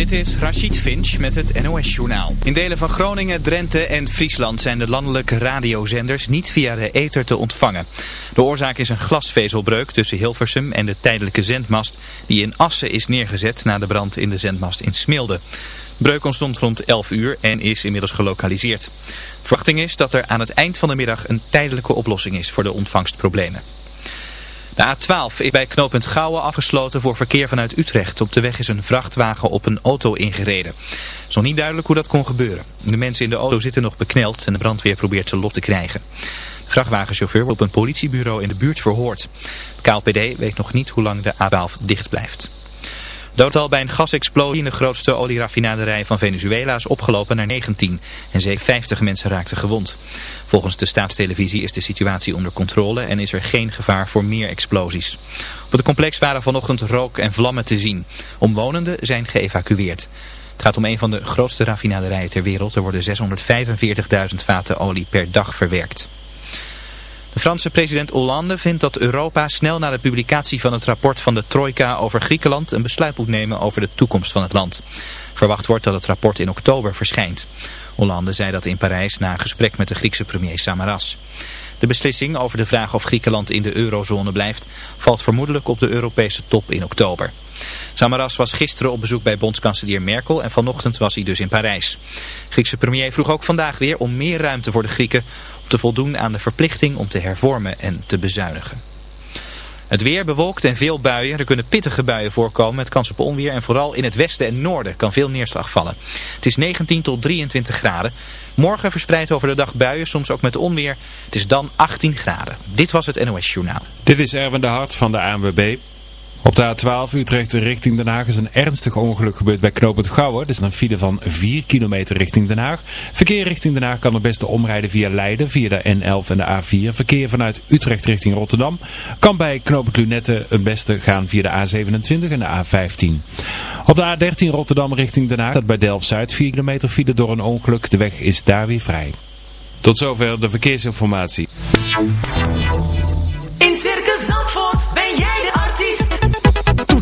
Dit is Rachid Finch met het NOS-journaal. In delen van Groningen, Drenthe en Friesland zijn de landelijke radiozenders niet via de ether te ontvangen. De oorzaak is een glasvezelbreuk tussen Hilversum en de tijdelijke zendmast die in Assen is neergezet na de brand in de zendmast in Smilde. Breuk ontstond rond 11 uur en is inmiddels gelokaliseerd. Verwachting is dat er aan het eind van de middag een tijdelijke oplossing is voor de ontvangstproblemen. De A12 is bij knooppunt Gouwen afgesloten voor verkeer vanuit Utrecht. Op de weg is een vrachtwagen op een auto ingereden. Het is nog niet duidelijk hoe dat kon gebeuren. De mensen in de auto zitten nog bekneld en de brandweer probeert ze lot te krijgen. De vrachtwagenchauffeur wordt op een politiebureau in de buurt verhoord. Het KLPD weet nog niet hoe lang de A12 dicht blijft. Doodtal bij een gasexplosie in de grootste olieraffinaderij van Venezuela is opgelopen naar 19 en zeker 50 mensen raakten gewond. Volgens de staatstelevisie is de situatie onder controle en is er geen gevaar voor meer explosies. Op het complex waren vanochtend rook en vlammen te zien. Omwonenden zijn geëvacueerd. Het gaat om een van de grootste raffinaderijen ter wereld. Er worden 645.000 vaten olie per dag verwerkt. De Franse president Hollande vindt dat Europa snel na de publicatie van het rapport van de Trojka over Griekenland een besluit moet nemen over de toekomst van het land. Verwacht wordt dat het rapport in oktober verschijnt. Hollande zei dat in Parijs na een gesprek met de Griekse premier Samaras. De beslissing over de vraag of Griekenland in de eurozone blijft valt vermoedelijk op de Europese top in oktober. Samaras was gisteren op bezoek bij bondskanselier Merkel en vanochtend was hij dus in Parijs. Griekse premier vroeg ook vandaag weer om meer ruimte voor de Grieken te voldoen aan de verplichting om te hervormen en te bezuinigen. Het weer bewolkt en veel buien. Er kunnen pittige buien voorkomen met kans op onweer. En vooral in het westen en noorden kan veel neerslag vallen. Het is 19 tot 23 graden. Morgen verspreid over de dag buien, soms ook met onweer. Het is dan 18 graden. Dit was het NOS Journaal. Dit is Erwin de Hart van de ANWB. Op de A12 Utrecht richting Den Haag is een ernstig ongeluk gebeurd bij knooppunt Gouwen. Dit is een file van 4 kilometer richting Den Haag. Verkeer richting Den Haag kan het beste omrijden via Leiden, via de N11 en de A4. Verkeer vanuit Utrecht richting Rotterdam kan bij knooppunt Lunette het beste gaan via de A27 en de A15. Op de A13 Rotterdam richting Den Haag staat bij Delft-Zuid 4 kilometer file door een ongeluk. De weg is daar weer vrij. Tot zover de verkeersinformatie.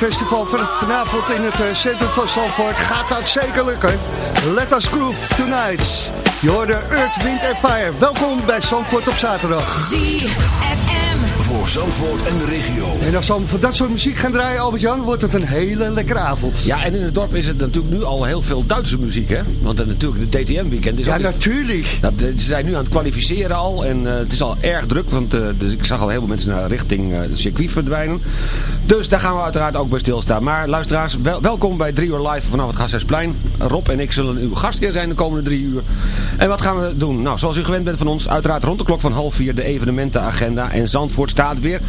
Festival van vanavond in het eh, centrum van Zandvoort gaat dat zeker lukken. Let us groove tonight. Je hoorde Earth, Wind Fire. Welkom bij Zandvoort op zaterdag. ZFM. Voor Zandvoort en de regio. En als we dat soort muziek gaan draaien, Albert-Jan, wordt het een hele lekkere avond. Ja, en in het dorp is het natuurlijk nu al heel veel Duitse muziek, hè? Want uh, natuurlijk, de DTM-weekend is Ja, natuurlijk. Dat, eh, ze zijn nu aan het kwalificeren al en uh, het is al erg druk, want uh, dus ik zag al heel veel mensen naar richting het circuit verdwijnen. Dus daar gaan we uiteraard ook bij stilstaan. Maar luisteraars, wel, welkom bij 3 uur live vanaf het Gasthuisplein. Rob en ik zullen uw gastheer zijn de komende drie uur. En wat gaan we doen? Nou, zoals u gewend bent van ons, uiteraard rond de klok van half vier de evenementenagenda. En Zandvoort staat weer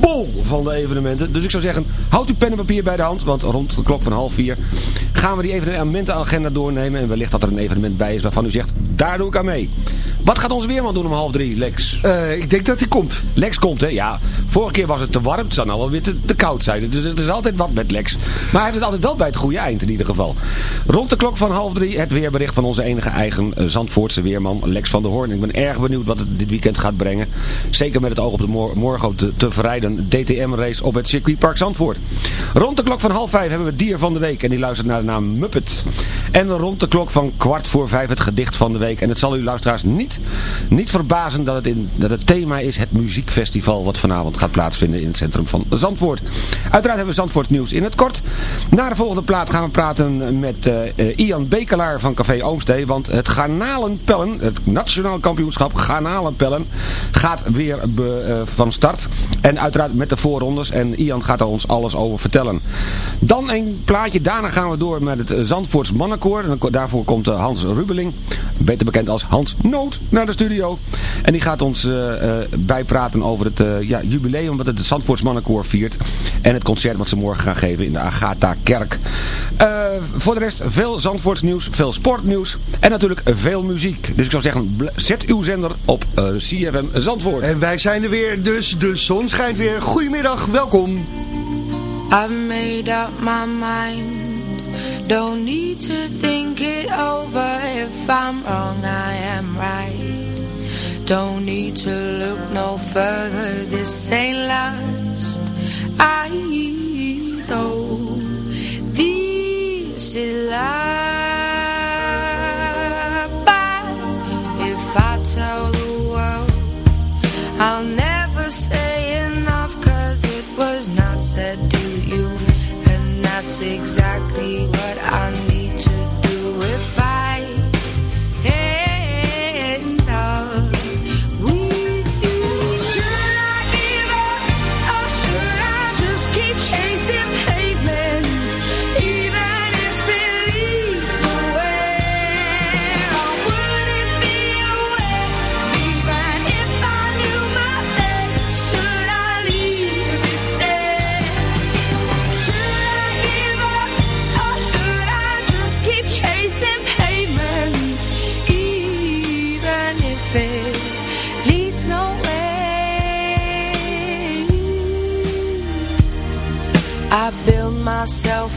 bol van de evenementen. Dus ik zou zeggen, houd uw pen en papier bij de hand, want rond de klok van half vier gaan we die evenementenagenda doornemen. En wellicht dat er een evenement bij is waarvan u zegt, daar doe ik aan mee. Wat gaat onze weerman doen om half drie, Lex? Uh, ik denk dat hij komt. Lex komt, hè? Ja. Vorige keer was het te warm. Het zou nou wel weer te, te, koud zijn. Dus er is altijd wat met Lex. Maar hij heeft het altijd wel bij het goede eind in ieder geval. Rond de klok van half drie het weerbericht van onze enige eigen uh, Zandvoortse weerman Lex van der Hoorn. Ik ben erg benieuwd wat het dit weekend gaat brengen. Zeker met het oog op de mor morgen te, te verrijden DTM-race op het circuitpark Zandvoort. Rond de klok van half vijf hebben we Dier van de Week. En die luistert naar de naam Muppet. En rond de klok van kwart voor vijf het gedicht van de week. En het zal u luisteraars niet, niet verbazen dat het, in, dat het thema is het muziekfestival wat vanavond gaat plaatsvinden in het centrum van Zandvoort. Uiteraard hebben we Zandvoort nieuws in het kort. Na de volgende plaat gaan we praten met uh, Ian Bekelaar van Café Oomstee. Want het garnalenpellen, het nationaal kampioenschap garnalenpellen, gaat weer be, uh, van start. En uiteraard met de voorrondes. En Ian gaat er ons alles over vertellen. Dan een plaatje. Daarna gaan we door met het Zandvoorts mannenkoor. En daarvoor komt Hans Rubeling, beter bekend als Hans Noot, naar de studio. En die gaat ons uh, uh, bijpraten over het uh, ja, jubileum wat het Zandvoorts mannenkoor viert. En het concert wat ze morgen gaan geven in de Agatha-kerk. voor de rest veel Zandvoorts nieuws, veel sportnieuws en natuurlijk veel muziek. Dus ik zou zeggen, zet uw zender op CFM Zandvoort. En wij zijn er weer, dus de zon schijnt weer. Goedemiddag, welkom. I've made up my mind Don't need to think it over. If I'm wrong, I am right. Don't need to look no further. This ain't last I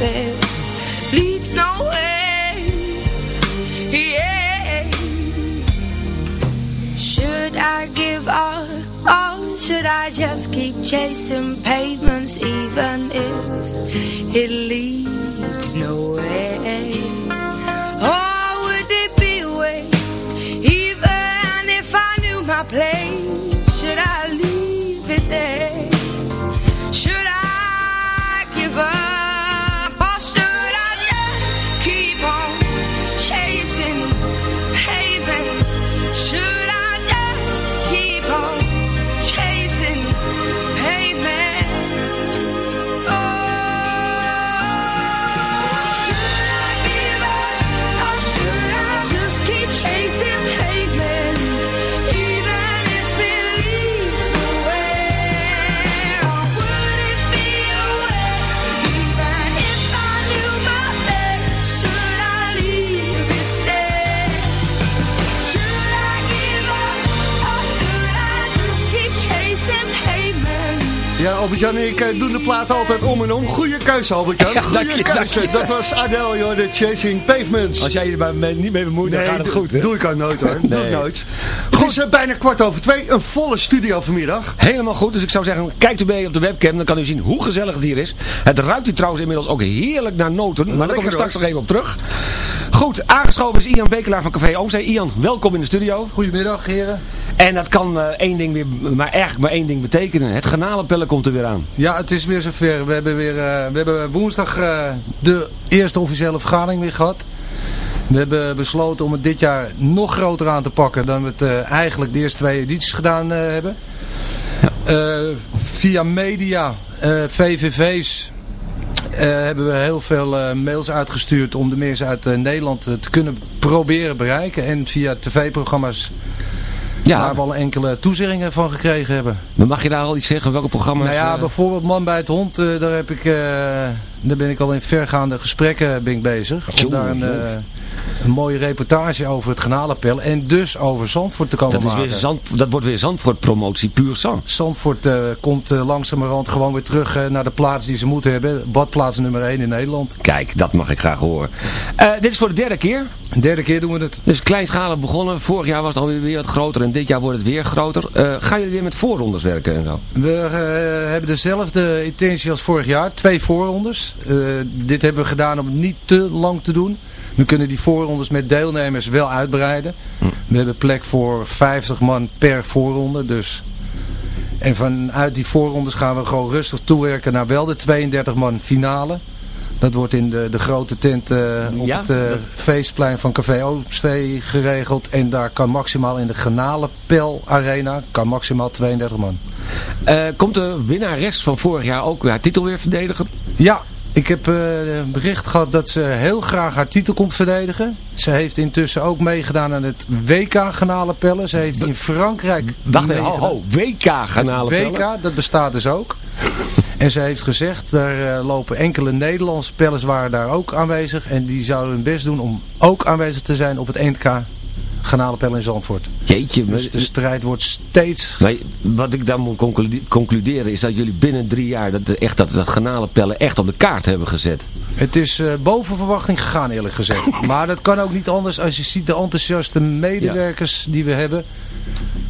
it leads nowhere yeah. Should I give up? Or should I just keep chasing pavements even if it leads nowhere or would it be waste even if I knew my place Albert-Jan en ik eh, doen de plaat altijd om en om. Goeie keuze, Albert-Jan. Ja, dank keuze. je. Dat was Adele, joh, de Chasing Pavements. Als jij je er niet mee bemoeit, dan gaat het goed, hè? doe ik ook nooit hoor. Doe ik nooit. Het is eh, bijna kwart over twee. Een volle studio vanmiddag. Helemaal goed, dus ik zou zeggen, kijkt u mee op de webcam, dan kan u zien hoe gezellig het hier is. Het ruikt hier trouwens inmiddels ook heerlijk naar noten, maar daar kom ik Lekker, straks nog even op terug. Goed, aangeschoven is Ian Bekelaar van Café Oomstee. Ian, welkom in de studio. Goedemiddag heren. En dat kan eh, één ding weer, maar eigenlijk maar één ding betekenen. Het garnalenpellen komt er weer aan. Ja, het is weer zover. We hebben, weer, eh, we hebben woensdag eh, de eerste officiële vergadering weer gehad. We hebben besloten om het dit jaar nog groter aan te pakken dan we het eigenlijk de eerste twee edities gedaan hebben. Eh, via media, VVV's, hebben we heel veel eh, mails uitgestuurd om de mensen uit eh, Nederland eh, te kunnen proberen bereiken. En via tv-programma's Ja, waar we al enkele toezeggingen van gekregen hebben. maar mag je daar al iets zeggen? Welke programma's? Nou ja, eh, bijvoorbeeld Man bij het Hond, eh, daar, heb ik, eh, daar ben ik al in vergaande gesprekken ben ik bezig. Om daar een, eh, een mooie reportage over het garnalenpel en dus over Zandvoort te komen dat, is maken. weer Zand, dat wordt weer Zandvoort promotie, puur zang. Zandvoort eh, komt eh, langzamerhand gewoon weer terug eh, naar de plaats die ze moeten hebben. Badplaats nummer 1 in Nederland. Kijk, dat mag ik graag horen. Dit is voor de derde keer. Een derde keer doen we het. Dus kleinschalig begonnen. Vorig jaar was het alweer weer wat groter en dit jaar wordt het weer groter. Gaan jullie weer met voorrondes werken en zo? We hebben dezelfde intentie als vorig jaar. Twee voorrondes. Dit hebben we gedaan om het niet te lang te doen. We kunnen die voorrondes met deelnemers wel uitbreiden. We hebben plek voor 50 man per voorronde. Dus. En vanuit die voorrondes gaan we gewoon rustig toewerken naar wel de 32 man finale. Dat wordt in de, de grote tent eh, op Ja, het eh, feestplein van Café Ooststee geregeld. En daar kan maximaal in de Genalenpel Arena kan maximaal 32 man. Eh, komt de winnares van vorig jaar ook haar titel weer verdedigen? Ja, ik heb een bericht gehad dat ze heel graag haar titel komt verdedigen. Ze heeft intussen ook meegedaan aan het WK Genalenpellen. Ze heeft in Frankrijk Wacht even, ho, meegedaan. ho, WK dat bestaat dus ook. En ze heeft gezegd, daar eh, lopen enkele Nederlandse pellers waren daar ook aanwezig. En die zouden hun best doen om ook aanwezig te zijn op het NK Genalenpellen in Zandvoort. Jeetje, maar, Dus de strijd wordt steeds... maar wat ik dan moet conclu- concluderen is dat jullie binnen drie jaar dat, echt dat, dat garnalenpellen echt op de kaart hebben gezet. Het is eh, boven verwachting gegaan eerlijk gezegd. maar dat kan ook niet anders als je ziet de enthousiaste medewerkers die we hebben.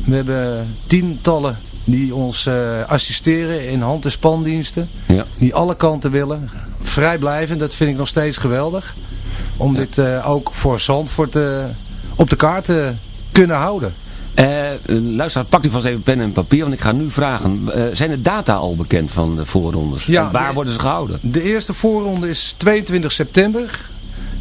We hebben tientallen die ons eh, assisteren in hand- en spandiensten. Ja. Die alle kanten willen. Vrijblijven, dat vind ik nog steeds geweldig. Om dit eh, ook voor Zandvoort op de kaart te kunnen houden. Eh, luister, pak u vast even pen en papier, want ik ga nu vragen. eh, zijn de data al bekend van de voorrondes? Ja, En waar de- worden ze gehouden? De eerste voorronde is 22 september.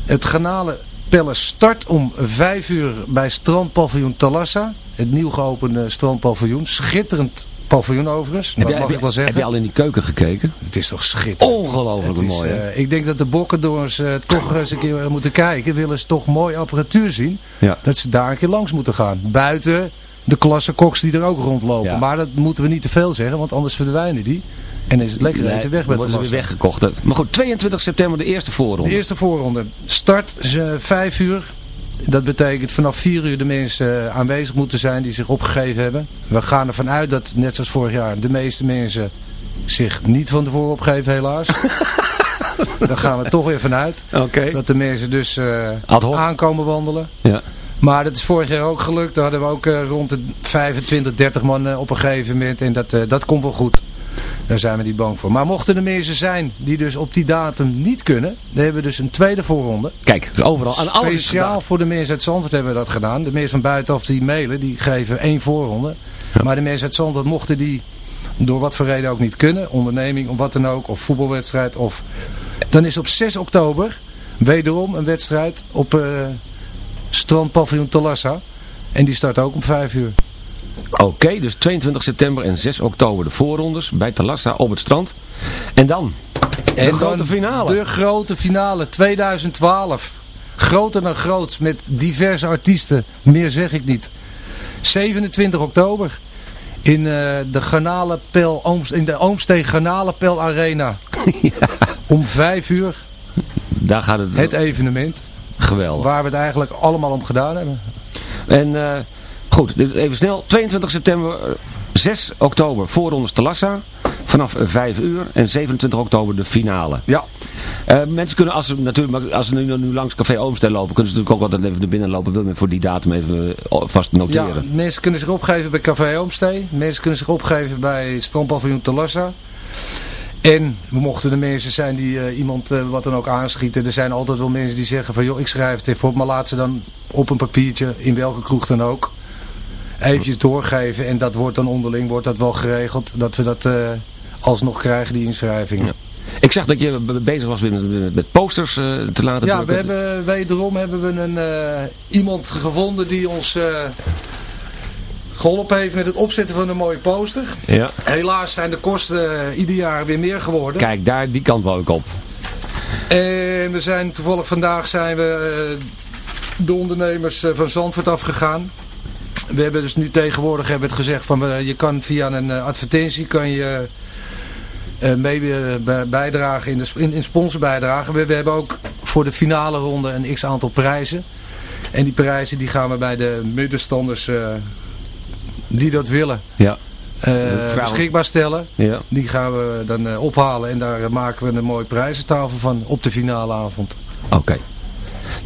Het Garnalenpellen start om 5 uur bij strandpaviljoen Talassa. Het nieuw geopende strandpaviljoen. Schitterend paviljoen overigens. Dat Heb jij- mag ik wel zeggen. Heb je al in die keuken gekeken? Het is toch schitterend. Ongelooflijk is, mooi, eh, ik denk dat de bokkendoors eh toch eens een keer moeten kijken. Willen ze toch mooi apparatuur zien. Ja. Dat ze daar een keer langs moeten gaan. Buiten de klasse koks die er ook rondlopen. Ja. Maar dat moeten we niet te veel zeggen. Want anders verdwijnen die. En is het lekker Nee, eten weg met de massa. weer weggekocht. Maar goed, 22 september de eerste voorronde. De eerste voorronde. Start ze 5 uur. Dat betekent vanaf 4 uur de mensen eh, aanwezig moeten zijn die zich opgegeven hebben. We gaan ervan uit dat, net zoals vorig jaar, de meeste mensen zich niet van tevoren opgeven helaas. Daar gaan we toch weer vanuit. Oké. Dat de mensen dus hoc. aankomen wandelen. Ja. Maar dat is vorig jaar ook gelukt. Daar hadden we ook eh, rond de 25, 30 man op een gegeven moment. En dat, dat komt wel goed. Daar zijn we niet bang voor. Maar mochten er mensen zijn die dus op die datum niet kunnen. Dan hebben we dus een tweede voorronde. Kijk, dus overal aan alles Speciaal voor de mensen uit Zandvoort hebben we dat gedaan. De mensen van buitenaf die mailen, die geven één voorronde. Maar de mensen uit Zandvoort mochten die door wat voor reden ook niet kunnen. Onderneming of wat dan ook. Of voetbalwedstrijd. Of... Dan is op 6 oktober wederom een wedstrijd op eh strandpaviljoen Talassa. En die start ook om 5 uur. Oké, dus 22 september en 6 oktober de voorrondes bij Talassa op het strand. En dan de En grote dan finale. De grote finale 2012. Groter dan groots met diverse artiesten. Meer zeg ik niet. 27 oktober. In, eh, de Garnalenpel, Ooms- in de Oomsteen Garnalenpel Arena. Om 5 uur Daar gaat het, het evenement. geweldig. Waar we het eigenlijk allemaal om gedaan hebben. En eh, goed, even snel. 22 september, eh, 6 oktober voorrondes Talassa. vanaf 5 uur en 27 oktober de finale. Ja. Eh, mensen kunnen, als ze, natuurlijk, als ze nu, nu langs Café Oomsteen lopen, kunnen ze natuurlijk ook altijd even naar binnen lopen. Wil men voor die datum even eh, vast Ja, noteren. mensen kunnen zich opgeven bij Café Oomstee. Mensen kunnen zich opgeven bij Strandpaviljoen Talassa. En mochten er mensen zijn die eh, iemand eh, wat dan ook aanschieten. Er zijn altijd wel mensen die zeggen van joh, ik schrijf het even op. Maar laat ze dan op een papiertje, in welke kroeg dan ook, eventjes doorgeven. En dat wordt dan onderling, wordt dat wel geregeld. Dat we dat eh, alsnog krijgen, die inschrijving. Ja. Ik zag dat je be- bezig was met, met- posters eh, te laten Ja, we hebben, wederom hebben we een, eh, iemand gevonden die ons eh, geholpen heeft met het opzetten van een mooie poster. Ja. Helaas zijn de kosten ieder jaar weer meer geworden. Kijk, daar, die kant wou ik op. En we zijn toevallig vandaag zijn we de ondernemers van Zandvoort afgegaan. We hebben dus nu tegenwoordig hebben het gezegd van eh, je kan via een eh, advertentie kan je eh, mee bij- bijdragen in, de, in, in sponsorbijdragen. We, we hebben ook voor de finale ronde een x aantal prijzen. En die prijzen die gaan we bij de middenstanders die dat willen Ja. beschikbaar stellen. Ja. Die gaan we dan ophalen en daar maken we een mooie prijzentafel van op de finale avond. Oké.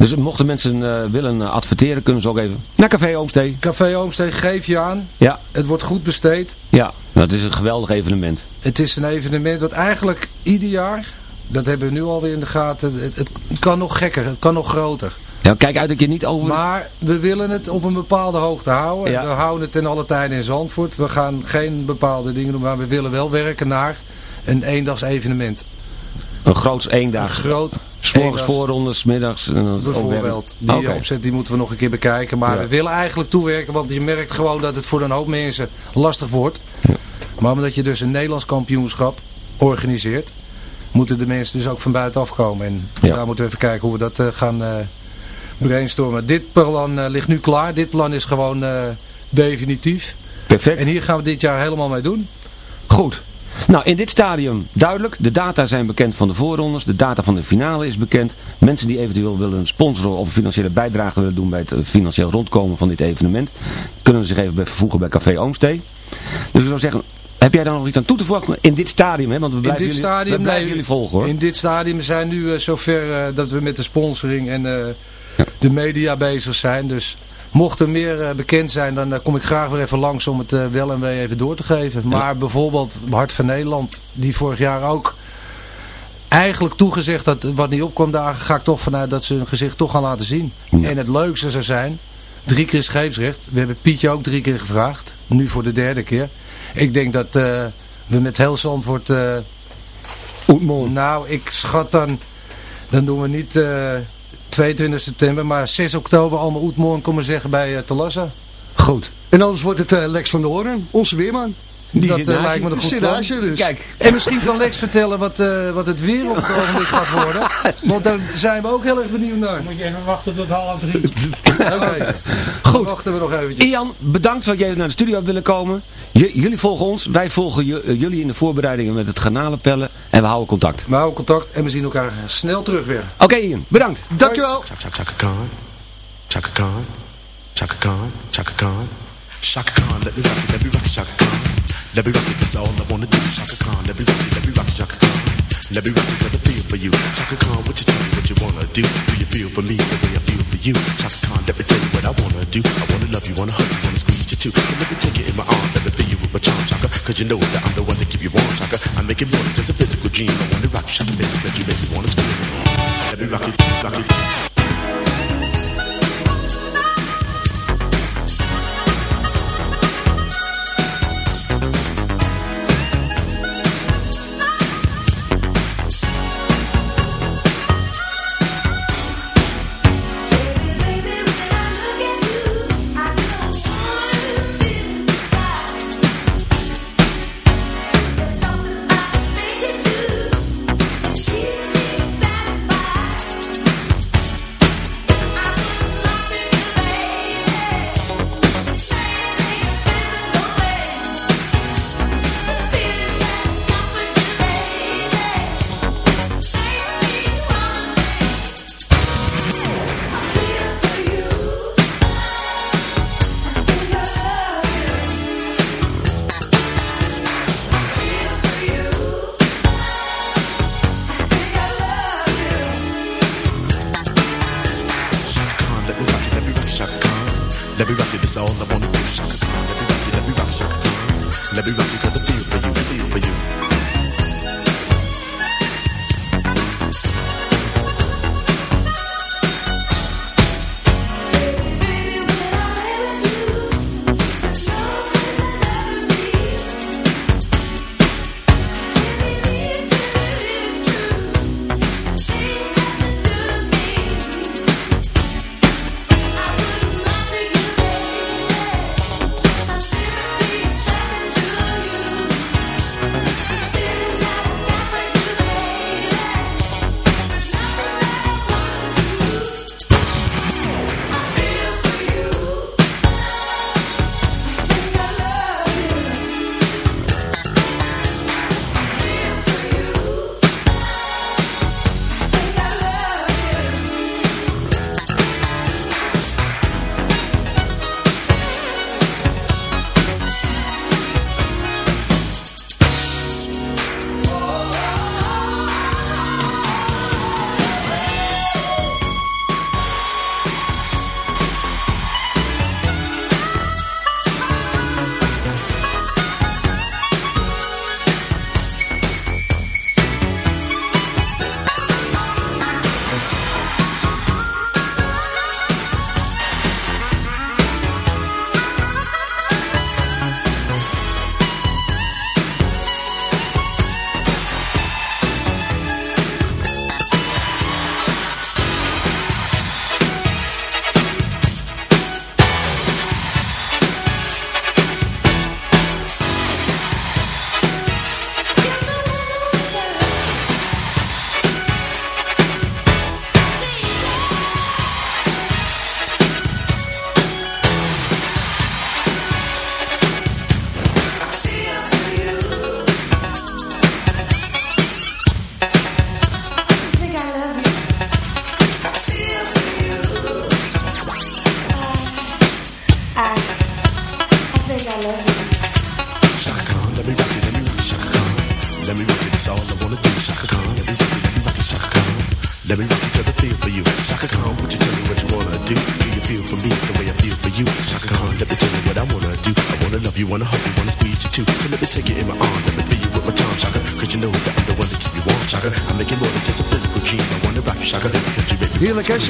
Dus mochten mensen eh, willen eh, adverteren, kunnen ze ook even naar Café Oomstee. Café Oomsteeg, geef je aan. Ja. Het wordt goed besteed. Ja, het is een geweldig evenement. Het is een evenement wat eigenlijk ieder jaar, dat hebben we nu alweer in de gaten, het, het kan nog gekker, het kan nog groter. Ja, kijk uit dat je niet over... Maar we willen het op een bepaalde hoogte houden. Ja. We houden het ten alle tijden in Zandvoort. We gaan geen bepaalde dingen doen, maar we willen wel werken naar een eendags evenement. Een groots één Een groot S'morgens voorrondes, middags. En dan Bijvoorbeeld. Die opzet die moeten we nog een keer bekijken. Maar Ja. we willen eigenlijk toewerken. Want je merkt gewoon dat het voor een hoop mensen lastig wordt. Maar omdat je dus een Nederlands kampioenschap organiseert. Moeten de mensen dus ook van buitenaf komen. En Ja. daar moeten we even kijken hoe we dat eh, gaan eh brainstormen. Dit plan eh, ligt nu klaar. Dit plan is gewoon eh, definitief. Perfect. En hier gaan we dit jaar helemaal mee doen. Goed. Nou, in dit stadium duidelijk. De data zijn bekend van de voorrondes. De data van de finale is bekend. Mensen die eventueel willen sponsoren of een financiële bijdrage willen doen bij het eh, financieel rondkomen van dit evenement. Kunnen zich even vervoegen bij Café Oomstee. Dus ik zou zeggen, heb jij daar nog iets aan toe te voegen in dit stadium? Hè? Want we In blijven, dit jullie, stadium, we blijven nee, jullie volgen hoor. In dit stadium zijn we nu eh, zover eh, dat we met de sponsoring en de media bezig zijn. Dus mocht er meer eh, bekend zijn, dan eh, kom ik graag weer even langs om het eh, wel en wee even door te geven. Maar bijvoorbeeld Hart van Nederland, die vorig jaar ook eigenlijk toegezegd dat wat niet opkwam daar, ga ik toch vanuit dat ze hun gezicht toch gaan laten zien. Ja. En het leukste zou zijn, drie keer scheepsrecht. We hebben Pietje ook drie keer gevraagd, nu voor de derde keer. Ik denk dat we met heel Zandvoort... eh nou, ik schat dan, dan doen we niet 22 september, maar 6 oktober allemaal Oetmoorn komen zeggen bij uh, Talassa. Goed. En anders wordt het eh, Lex van der Hoorn, onze weerman. Die dat naast lijkt me een goed plan. dus. Kijk. En misschien kan Lex vertellen wat, eh, wat het weer op het ogenblik gaat worden. Want daar zijn we ook heel erg benieuwd naar. Moet je even wachten tot half drie. Oké, Goed. wachten we nog eventjes. Ian, bedankt dat jij naar de studio hebt willen komen. J- jullie volgen ons, wij volgen ju- jullie in de voorbereidingen met het garnalenpellen en we houden contact. We houden contact en we zien elkaar snel terug weer. Oké Ian, bedankt. Dankjewel. Chaka Chaka Khan, Chaka Khan, Chaka Khan, Chaka Khan, Chaka Khan. Let me rock it, let me rock it, Chaka Khan. Let me rock it, that's all I wanna do. Chaka Khan, let me rock it, let me rock it, Chaka Khan. Let me rock let me feel for you. Chaka Khan, what you tell me what you wanna do? Do you feel for me the way I feel for you? Chaka Khan, let me tell you what I wanna do. I wanna love you, wanna hug you, wanna squeeze you too. Let me take you in my arms, let me feel you with my charm, Chaka. Cause you know that I'm the one that keep you warm, Chaka. I make it more than just a physical dream. I wanna rock you, Chaka, make you make me wanna scream. Let me rock it, rock it. all I wanna do. Let me rock you, let me rock, me rock.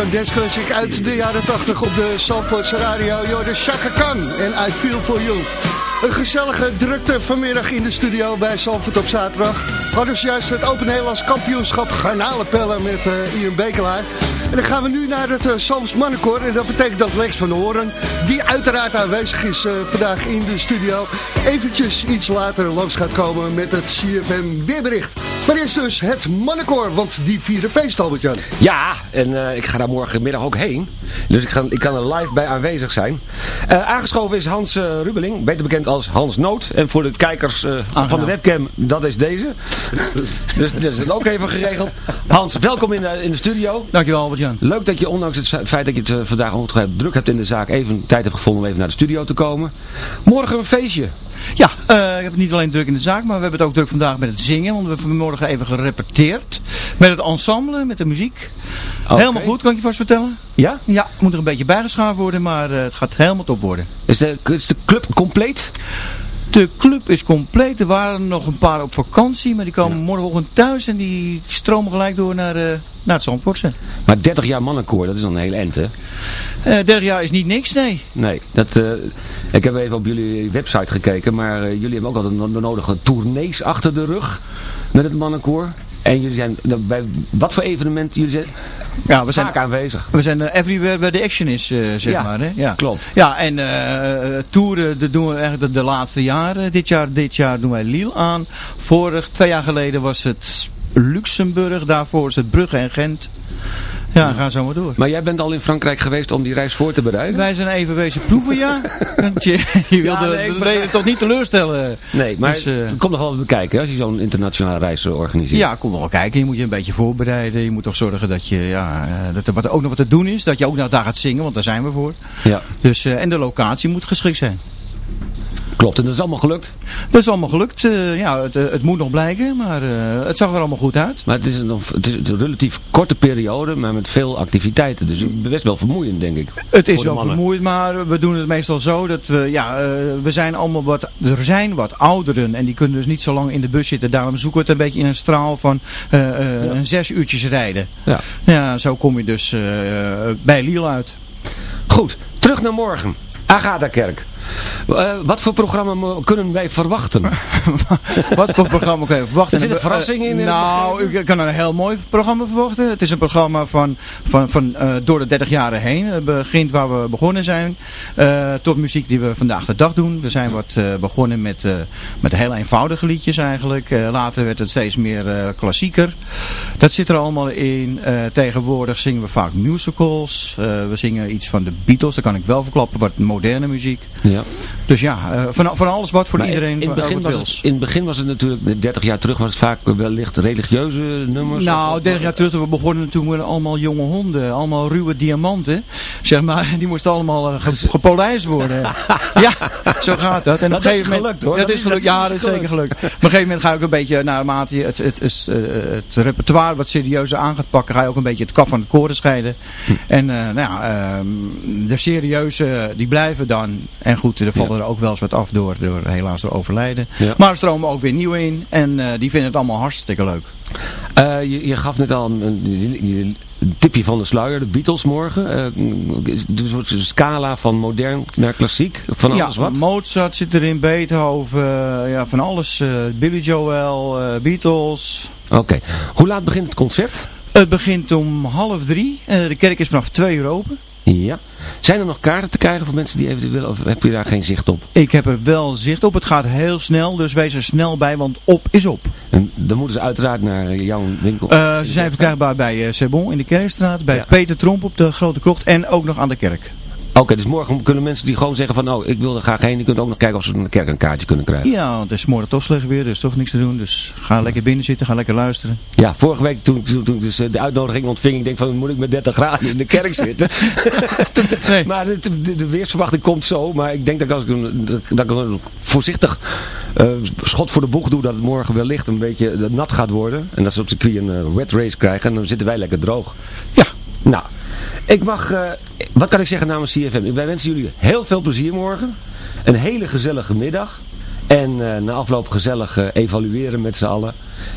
Zo'n dance classic uit de jaren 80 op de Zandvoortse radio. Jorde Chaka Khan en I Feel For You. Een gezellige drukte vanmiddag in de studio bij Zandvoort op zaterdag. Hadden ze juist het Open Nederlands kampioenschap garnalenpellen met eh Ian Bekelaar. En dan gaan we nu naar het uh, mannenkoor. En dat betekent dat Lex van Horen, die uiteraard aanwezig is eh, vandaag in de studio, eventjes iets later langs gaat komen met het CFM weerbericht. Maar eerst dus het mannenkoor, want die vieren feest, Albert-Jan. Ja, en eh, ik ga daar morgenmiddag ook heen. Dus ik, ga, ik kan er live bij aanwezig zijn. Eh, aangeschoven is Hans eh, Rubeling, beter bekend als Hans Noot. En voor de kijkers eh, van de webcam, dat is deze. dus dat is dan ook even geregeld. Hans, welkom in de, in de studio. Dankjewel Albert-Jan. Leuk dat je, ondanks het feit dat je het vandaag ongetwijfeld druk hebt in de zaak, even tijd hebt gevonden om even naar de studio te komen. Morgen een feestje. Ja, eh, ik heb het niet alleen druk in de zaak, maar we hebben het ook druk vandaag met het zingen. Want we hebben vanmorgen even gerepeteerd. Met het ensemble, met de muziek. Helemaal goed, kan ik je vast vertellen. Ja? Ja, moet er een beetje bijgeschaafd worden, maar eh, het gaat helemaal top worden. Is de, is de club compleet? De club is compleet. Er waren nog een paar op vakantie, maar die komen morgenochtend thuis en die stromen gelijk door naar, eh, naar het Zandvoortse. Maar 30 jaar mannenkoor, dat is dan een hele hè? Eh 30 jaar is niet niks, nee. Nee, dat, eh, ik heb even op jullie website gekeken, maar eh, jullie hebben ook altijd de nodige tournees achter de rug met het mannenkoor. En jullie zijn nou, bij wat voor evenement jullie zijn Ja, we zijn, vaak aanwezig. we zijn eh, everywhere where the action is, zeg Ja, maar. Hè? Ja, klopt. Ja, en eh, toeren dat doen we eigenlijk de, de laatste jaren. Dit jaar, dit jaar doen wij Lille aan. Vorig, twee jaar geleden was het Luxemburg. Daarvoor is het Brugge en Gent. Ja, gaan zo maar door. Maar jij bent al in Frankrijk geweest om die reis voor te bereiden? Wij zijn even wezen proeven, ja. Want je, je wil Ja, de, nee, leden toch niet teleurstellen. Nee, maar Dus, eh, komt nog wel bekijken hè, als je zo'n internationale reis eh, organiseert. Ja, kom wel kijken. Je moet je een beetje voorbereiden. Je moet toch zorgen dat, je, ja, eh, dat er wat, ook nog wat te doen is. Dat je ook nog daar gaat zingen, want daar zijn we voor. Ja. Dus, en de locatie moet geschikt zijn. Klopt, en dat is allemaal gelukt. Dat is allemaal gelukt. Eh, ja, het, eh, het moet nog blijken, maar eh, het zag er allemaal goed uit. Maar het is, een, het is een relatief korte periode, maar met veel activiteiten. Dus best wel vermoeiend, denk ik. Het is wel vermoeiend, maar we doen het meestal zo dat we, ja, we zijn allemaal wat, er zijn wat ouderen en die kunnen dus niet zo lang in de bus zitten. Daarom zoeken we het een beetje in een straal van een zes uurtjes rijden. Ja. Ja, zo kom je dus bij Liel uit. Goed, terug naar morgen. Agatha-kerk. Eh, wat voor programma kunnen wij verwachten? Wat voor programma kan je verwachten? Er zit een verrassing in, het Nou, u kan een heel mooi programma verwachten. Het is een programma van, van, van eh, door de 30 jaren heen. Het begint waar we begonnen zijn. eh, tot muziek die we vandaag de dag doen. We zijn wat eh, begonnen met, eh, met heel eenvoudige liedjes eigenlijk. Eh, later werd het steeds meer eh, klassieker. Dat zit er allemaal in. Eh, tegenwoordig zingen we vaak musicals. Eh, we zingen iets van de Beatles. Dat kan ik wel verklappen. Wat moderne muziek. Ja. Dus ja, eh, van, van alles wat voor Maar iedereen. in, het begin was het, in het begin was het natuurlijk, 30 jaar terug was het vaak wellicht religieuze nummers. Nou, 30 jaar terug toen we begonnen, toen waren allemaal jonge honden, allemaal ruwe diamanten. Zeg maar, die moesten allemaal eh, ge- gepolijst worden. ja, zo gaat dat. En Dat op een is gegeven moment, gelukt, hoor. Dat, Dat is gelukt, ja, dat is zeker gelukt. Op een gegeven moment ga je ook een beetje, naarmate het, het, het, eh, het repertoire wat serieuzer aan gaat pakken, ga je ook een beetje het kaf van de koren scheiden. Hm. En nou ja, ehm, de serieuze, die blijven dan. En goed, er vallen er ook wel eens wat af door, door helaas door overlijden. Ja. Maar er stromen ook weer nieuwe in. En eh, die vinden het allemaal hartstikke leuk. Eh, je, je gaf net al een, een- een tipje van de sluier, de Beatles morgen. Wordt een scala van modern naar klassiek, van alles ja, wat. Mozart zit erin, Beethoven, ja, van alles. Billy Joel, Beatles. Oké. Hoe laat begint het concert? Het begint om half drie. De kerk is vanaf twee uur open. Ja. Zijn er nog kaarten te krijgen voor mensen die eventueel willen, of heb je daar geen zicht op? Ik heb er wel zicht op. Het gaat heel snel, dus wees er snel bij, want op is op. En dan moeten ze uiteraard naar eh, jouw winkel. Eh, ze zijn verkrijgbaar bij uh, Sebon in de Kerkstraat, bij Ja. Peter Tromp op de Grote Krocht en ook nog aan de kerk. Oké, dus morgen kunnen mensen die gewoon zeggen van, oh, ik wil er graag heen. Die kunnen ook nog kijken of ze naar de kerk een kaartje kunnen krijgen. Ja, want het is morgen toch slecht weer, dus toch niks te doen. Dus ga lekker binnen zitten, ga lekker luisteren. Ja, vorige week toen, toen, dus eh, de uitnodiging ontving, ik denk van, moet ik met 30 graden in de kerk zitten? Nee. Maar de, de, de weersverwachting komt zo, maar ik denk dat als ik een, dat ik een voorzichtig eh, schot voor de boeg doe, dat het morgen wellicht een beetje eh, nat gaat worden. En dat ze op circuit een wet race krijgen en dan zitten wij lekker droog. Ja. Nou, ik mag, eh, wat kan ik zeggen namens CFM? Wij wensen jullie heel veel plezier morgen. Een hele gezellige middag. En eh, na afloop gezellig eh, evalueren met z'n allen.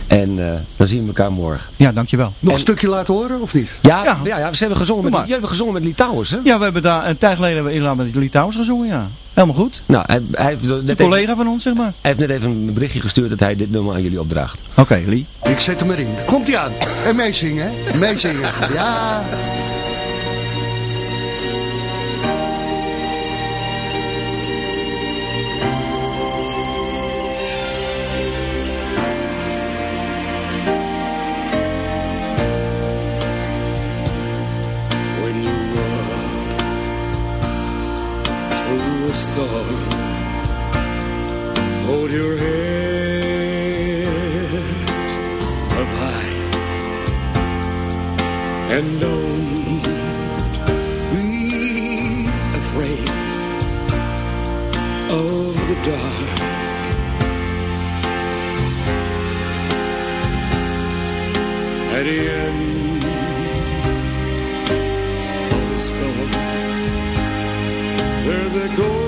En eh, dan zien we elkaar morgen. Ja, dankjewel. Nog En- een stukje laten horen, of niet? Ja, Ja. ja. Ja, ze hebben gezongen met, hebt gezongen met Litouwers, hè? Ja, we hebben daar een tijd geleden hebben we met Litouwers gezongen, ja. Helemaal goed. Nou, hij, hij, heeft Een net collega even, van ons, zeg maar. hij heeft net even een berichtje gestuurd dat hij dit nummer aan jullie opdraagt. Oké, Lee. Ik zet hem erin. Komt hij aan. En meezingen, hè? Meezingen. Ja. Through. Hold your head up high and don't be afraid of the dark. At the end of the storm. There's a golden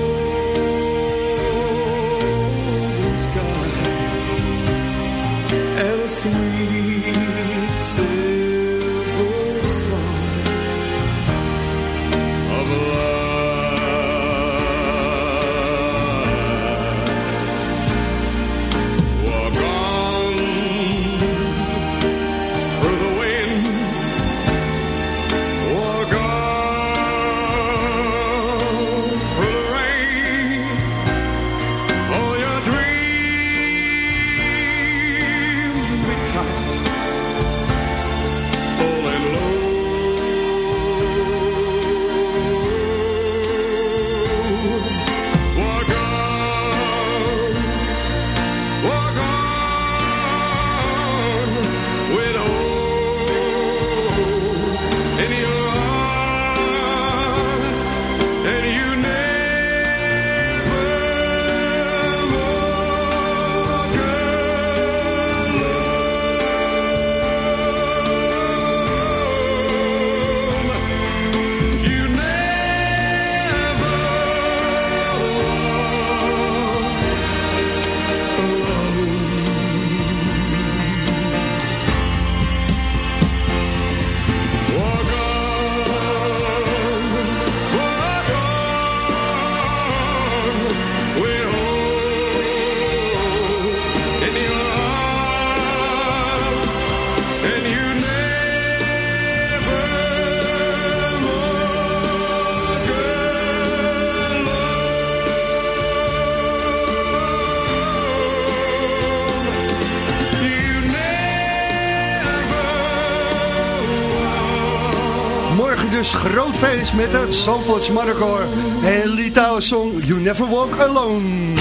feest met het Zandvoorts Markoor. En Litouwen song You Never Walk Alone.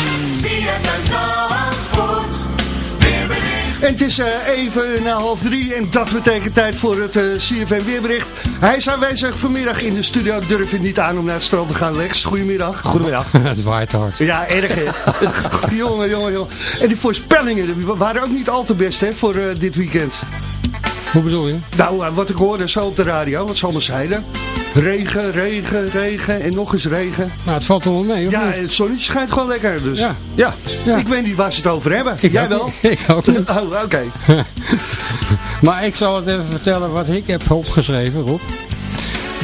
En het is eh, even na half drie en dat betekent tijd voor het eh, CFM weerbericht. Hij is aanwezig vanmiddag in de studio. Ik durf het niet aan om naar het strand te gaan, Lex. Goedemiddag. Goedemiddag. het waait hard. Ja, erg hè. jongen, jongen, jongen. En die voorspellingen die waren ook niet al te best hè, voor eh, dit weekend. Hoe bedoel je? Nou, wat ik hoorde zo op de radio, wat ze allemaal zeiden. Regen, regen, regen en nog eens regen. Nou, het valt wel mee, of Ja, niet? het zonnetje schijnt gewoon lekker. Dus. Ja. Ja. Ja. ik weet niet waar ze het over hebben. Ik Jij wel? niet. Ik ook niet. Oh, oké. Maar ik zal het even vertellen wat ik heb opgeschreven, Rob.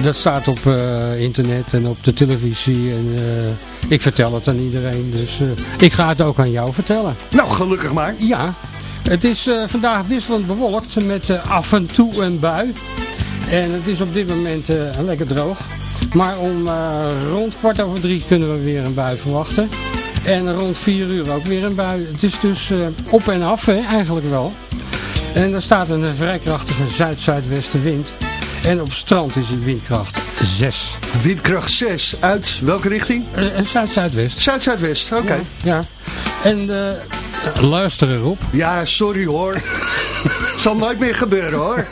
Dat staat op eh, internet en op de televisie. En eh, ik vertel het aan iedereen. Dus eh, ik ga het ook aan jou vertellen. Nou, gelukkig maar. Ja, het is vandaag wisselend bewolkt met af en toe een bui. En het is op dit moment eh, lekker droog. Maar om eh, rond kwart over drie kunnen we weer een bui verwachten. En rond vier uur ook weer een bui. Het is dus eh, op en af, hè, eigenlijk wel. En er staat een vrij krachtige zuid-zuidwestenwind. En op het strand is die windkracht 6. Windkracht 6. Uit welke richting? Zuid-zuidwest. Zuid-zuidwest, oké. Ja. En eh, luister erop. Ja, sorry hoor. Het zal nooit meer gebeuren hoor.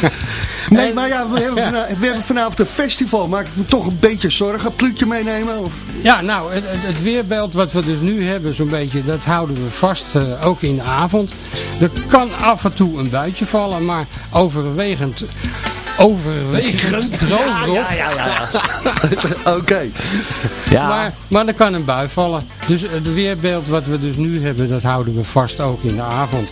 Nee, maar ja, we hebben, vanavond, we hebben vanavond een festival. Maak ik me toch een beetje zorgen. Pluutje meenemen? Of? Ja, nou, het, weerbeeld wat we dus nu hebben, zo'n beetje, dat houden we vast, eh, ook in de avond. Er kan af en toe een buitje vallen, maar overwegend, overwegend droog. Ja, ja, ja. ja. Oké. Ja. Maar, maar er kan een bui vallen. Dus het weerbeeld wat we dus nu hebben, dat houden we vast ook in de avond.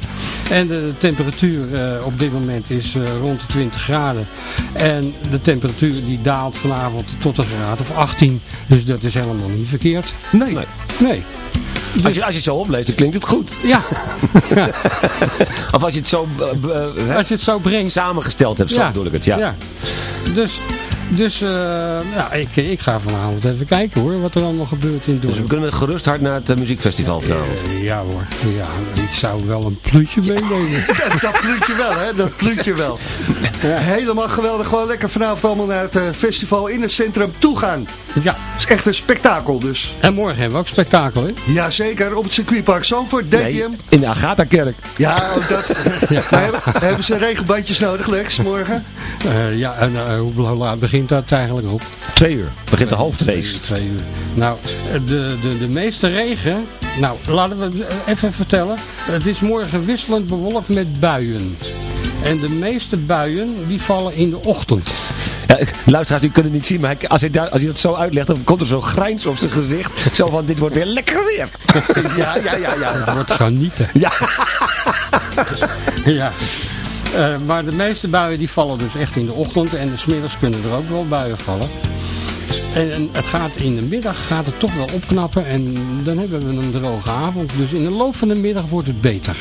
En de temperatuur eh, op dit moment is eh, rond de 20 graden. En de temperatuur die daalt vanavond tot een graad of 18. Dus dat is helemaal niet verkeerd. Nee. Nee. Nee. Als, je, als je het zo opleest, dan klinkt het goed. Ja, Of als je het zo eh, eh, als je het zo brengt. samengesteld hebt, zo bedoel ik het. Ja. Dus, dus eh, ja, ik, ik ga vanavond even kijken hoor, wat er allemaal gebeurt in het Dus we kunnen met gerust hard naar het eh, muziekfestival vanavond. Eh, ja hoor, ja, ik zou wel een pluutje meenemen. Dat pluutje wel, hè? Dat pluutje wel. Helemaal geweldig. Gewoon lekker vanavond allemaal naar het festival in het centrum toe gaan. Ja, Het is echt een spektakel dus. en morgen hebben we ook spektakel hè. Jazeker, op het circuitpark Zandvoort, DTM. Nee, in de Agatha-kerk. Ja, ook dat. Maar hebben, hebben ze regenbandjes nodig, Lex, morgen? Eh, ja, en hoe laat begint dat eigenlijk op? Twee uur. Begint de hoofdrace. Twee uur. Nou, de, de, de meeste regen, nou laten we even vertellen. Het is morgen wisselend bewolkt met buien. En de meeste buien die vallen in de ochtend. Ja, luisteraars, u kunt het niet zien, maar als hij, als hij dat zo uitlegt, dan komt er zo'n grijns op zijn gezicht. Zo van, dit wordt weer lekker weer. Ja, ja, ja, ja. Het wordt genieten. Ja. ja. Eh, maar de meeste buien die vallen dus echt in de ochtend. En de smiddags kunnen er ook wel buien vallen. En, en het gaat in de middag gaat het toch wel opknappen. En dan hebben we een droge avond. Dus in de loop van de middag wordt het beter.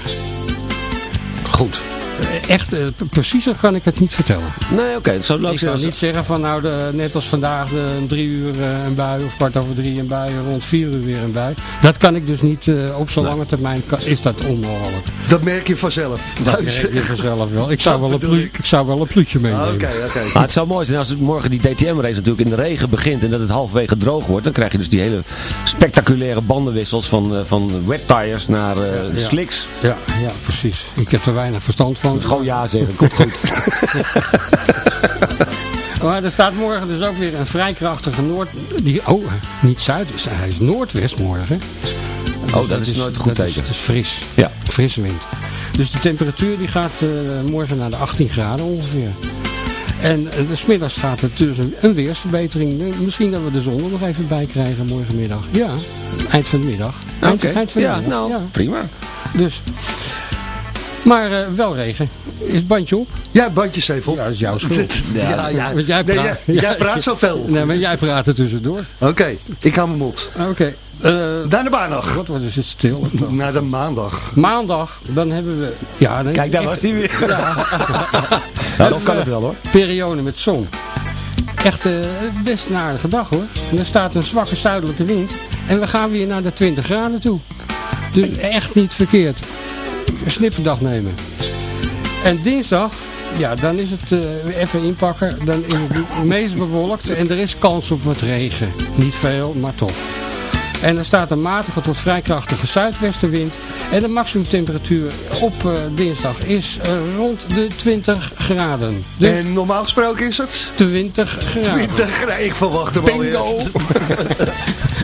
Goed. Eh, Echt, p- preciezer kan ik het niet vertellen. Nee, oké. het zou Ik kan niet zeggen van nou, de, net als vandaag de, een drie uur eh, een bui of kwart over drie een bui, rond vier uur weer een bui. Dat kan ik dus niet, eh, op zo'n lange termijn kan- is dat onmogelijk. Dat merk je vanzelf. Dat merk je vanzelf wel. Ik zou wel een, plu- ik zou wel een pluutje meenemen. Oké, oké. Maar het zou mooi zijn als het morgen die DTM-race natuurlijk in de regen begint en dat het halverwege droog wordt. Dan krijg je dus die hele spectaculaire bandenwissels van, eh, van wet tires naar eh, Ja. slicks. Ja, ja, precies. Ik heb er weinig verstand van. Gewoon ja zeggen, komt goed. Maar er staat morgen dus ook weer een vrij krachtige noord... Die, oh, niet zuid, hij is noordwest morgen. Dus Oh, dat is nooit een goed teken. Het is fris. Ja. Frisse wind. Dus de temperatuur die gaat eh, morgen naar de 18 graden ongeveer. En eh, de smiddags gaat het dus een, een weersverbetering. Misschien dat we de zon er nog even bij krijgen morgenmiddag. Ja, eind van de middag. Eind, eind van de Ja, middag. nou, Ja. prima. Dus. Maar eh, wel regen. Is het bandje op? Ja, bandjes even op. Ja, dat is jouw schuld. Ja, ja. Want jij Nee, praat, jij, jij praat zoveel. Nee, maar jij praat er tussendoor. Oké, ik hou mijn mond. Oké. eh, Naar de maandag. wat wordt dus het stil? Naar de maandag. Maandag, dan hebben we... Ja, dan Kijk, daar echt was hij weer. Ja. Ja, dan kan het wel hoor. Periode met zon. Echt eh, best een aardige dag hoor. En er staat een zwakke zuidelijke wind. En we gaan weer naar de 20 graden toe. Dus echt niet verkeerd. Een snipperdag nemen. En dinsdag, ja, dan is het eh, even inpakken. Dan is het meest bewolkt en er is kans op wat regen. Niet veel, maar toch. En er staat een matige tot vrij krachtige zuidwestenwind. En de maximumtemperatuur op eh, dinsdag is eh, rond de 20 graden. Dus En normaal gesproken is het? 20 graden. 20 graden. Ik verwacht hem alweer. Bingo!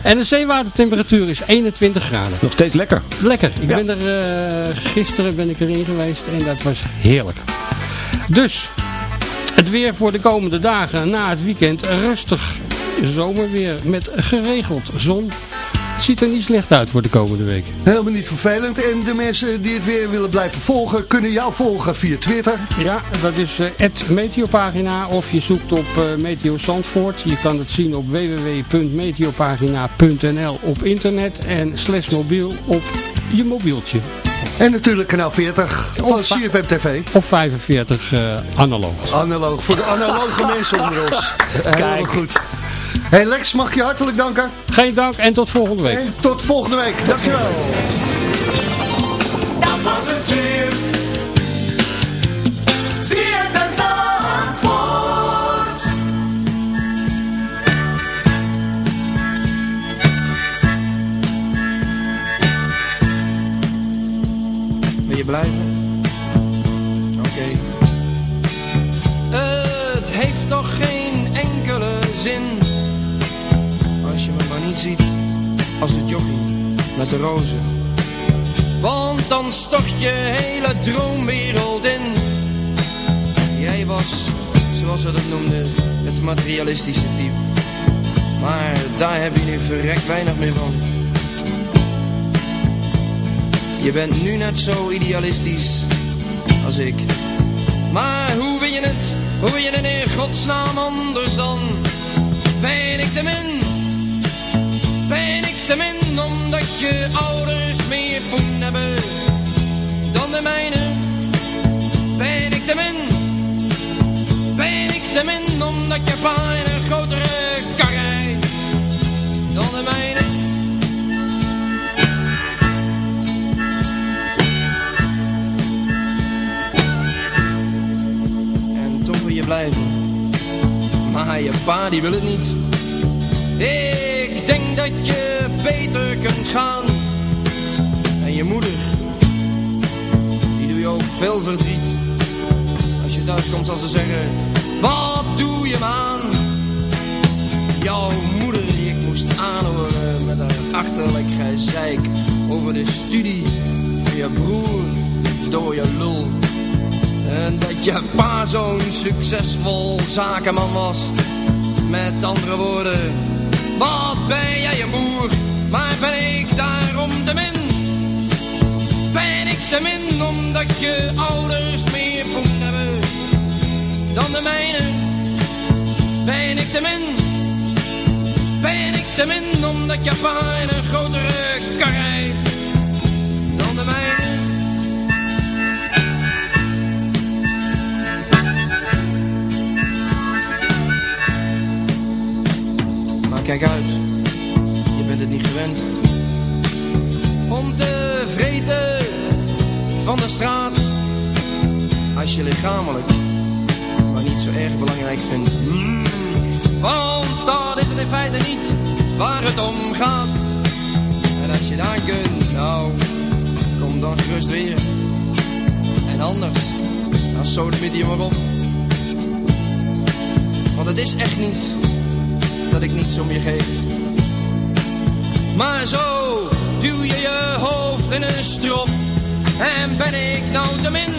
En de zeewatertemperatuur is 21 graden. Nog steeds lekker. Lekker. Ik ben er, eh, gisteren ben ik erin geweest en dat was heerlijk. Dus, het weer voor de komende dagen na het weekend rustig zomerweer met geregeld zon. Het ziet er niet slecht uit voor de komende week. Helemaal niet vervelend. En de mensen die het weer willen blijven volgen, kunnen jou volgen via Twitter. Ja, dat is eh, het Meteopagina of je zoekt op eh, Meteo Zandvoort. Je kan het zien op www.meteopagina.nl op internet en slash mobiel op je mobieltje. En natuurlijk kanaal 40 van Of- CFM TV. Of 45 eh, analoog. Analoog, voor de analoge mensen onder ons. Helemaal goed. Hey Lex, mag ik je hartelijk danken. Geen dank en tot volgende week. En tot volgende week. Dankjewel. Dat was het weer. Zie het Zandvoort. Wil je blijven? De rozen Want dan stort je hele droomwereld in Jij was, zoals ze dat noemden Het materialistische type Maar daar heb je nu verrekt weinig meer van je bent nu net zo idealistisch als ik. Maar hoe wil je het? Hoe wil je het in godsnaam anders dan? Ben ik te min? Ben ik te min omdat je ouders meer poen hebben dan de mijne? Ben ik te min? Ben ik te min omdat je pa een grotere kar rijdt dan de mijne? En toch wil je blijven. Maar je pa die wil het niet. Je beter kunt gaan. En je moeder, die doe je ook veel verdriet. Als je thuis komt zal ze zeggen, wat doe je man? Jouw moeder die ik moest aanhoren met haar achterlijk gezeik over de studie van je broer door je lul. En dat je pa zo'n succesvol zakenman was. Met andere woorden, wat ben jij een boer? Ben ik daarom te min? Ben ik te min omdat je ouders meer poen hebben dan de mijne? Ben ik te min? Ben ik te min omdat je pa een grotere kar dan de mijne? Maar kijk uit, gewend. Om te vreten van de straat. Als je lichamelijk maar niet zo erg belangrijk vindt. Mm, Want dat is het in feite niet waar het om gaat. En als je daar kunt, nou, kom dan gerust weer. En anders, dan sodemiet je maar op. Want het is echt niet dat ik niets om je geef. Maar zo duw je je hoofd in een strop. En ben ik nou te min?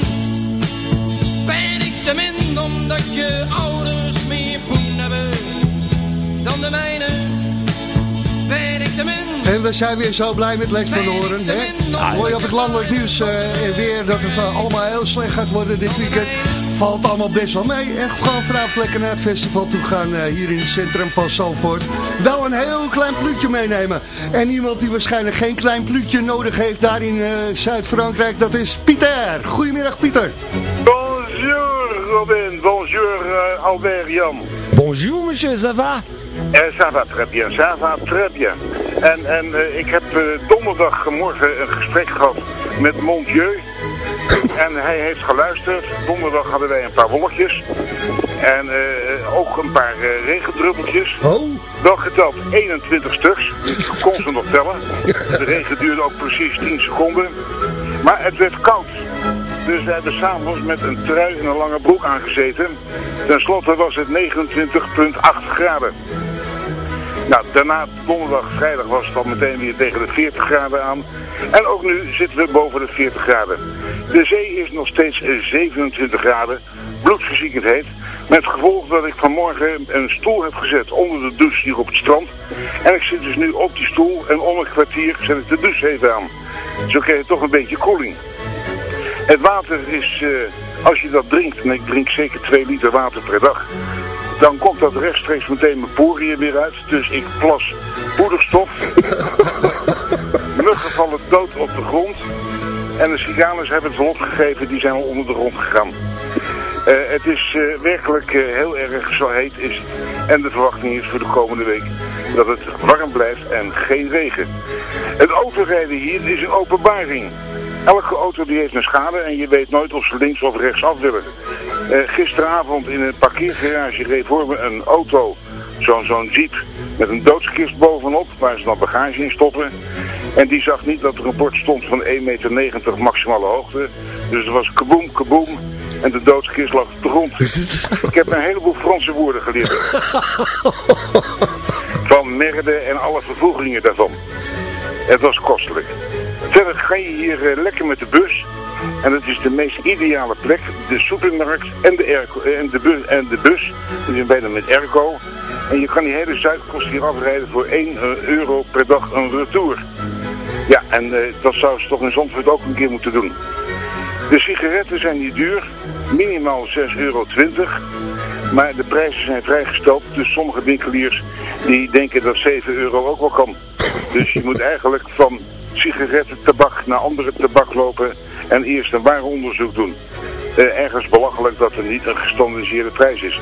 Ben ik te min omdat je ouders meer poen hebben dan de mijne? Ben ik te min? En we zijn weer zo blij met Lex van Horen. hè? Je op het landelijk nieuws en weer dat het eh, allemaal heel slecht gaat worden dit weekend. Valt allemaal best wel mee. En gewoon vanavond lekker naar het festival toe gaan eh, hier in het centrum van Zalvoort. Wel een heel klein pluutje meenemen. En iemand die waarschijnlijk geen klein pluutje nodig heeft daar in eh, Zuid-Frankrijk, dat is Pieter. Goedemiddag Pieter. Bonjour Robin, bonjour euh, Albert Jan. Bonjour monsieur, ça va? Eh, ça va très bien, ça va très bien. En, en eh, ik heb eh, donderdagmorgen een gesprek gehad met Mondieu. En hij heeft geluisterd. Donderdag hadden wij een paar wolkjes. En eh, ook een paar eh, regendruppeltjes. Oh. Wel geteld 21 stuks. Ik kon ze nog tellen. De regen duurde ook precies 10 seconden. Maar het werd koud. Dus we hebben s'avonds met een trui en een lange broek aangezeten. Ten slotte was het 29,8 graden. Daarna donderdag, vrijdag was het al meteen weer tegen de 40 graden aan. En ook nu zitten we boven de 40 graden. De zee is nog steeds 27 graden, bloedverziekend heet. Met gevolg dat ik vanmorgen een stoel heb gezet onder de douche hier op het strand. En ik zit dus nu op die stoel en om een kwartier zet ik de douche even aan. Zo krijg je toch een beetje koeling. Het water is, eh, als je dat drinkt, en ik drink zeker 2 liter water per dag, dan komt dat rechtstreeks meteen mijn poriën weer uit. Dus ik plas poederstof. Muggen vallen dood op de grond. En de ciganers hebben het al opgegeven, die zijn al onder de grond gegaan. Eh, het is eh, werkelijk eh, heel erg zo heet is het. En de verwachting is voor de komende week dat het warm blijft en geen regen. Het autorijden hier is een openbaring. Elke auto die heeft een schade en je weet nooit of ze links of rechts af willen. Eh, gisteravond in een parkeergarage reed voor me een auto, zo'n zo'n jeep, met een doodskist bovenop, waar ze dan bagage in stoppen. En die zag niet dat er een bord stond van 1,90 meter maximale hoogte. Dus er was kaboom, kaboom. En de doodskist lag op de grond. Ik heb een heleboel Franse woorden geleerd. Van merde en alle vervoegingen daarvan. Het was kostelijk. Verder ga je hier eh, lekker met de bus. En het is de meest ideale plek. De supermarkt en de, airco, en de, bus, en de bus. Dus je bijna met airco. En je kan die hele Zuidkost hier afrijden voor 1 euro per dag een retour. Ja, en eh, dat zou ze toch in Zandvoort ook een keer moeten doen. De sigaretten zijn niet duur. Minimaal 6,20 euro. Maar de prijzen zijn vrijgesteld. Dus sommige winkeliers die denken dat 7 euro ook wel kan. Dus je moet eigenlijk van sigaretten, tabak naar andere tabak lopen en eerst een ware onderzoek doen. Eh, ergens belachelijk dat er niet een gestandardiseerde prijs is.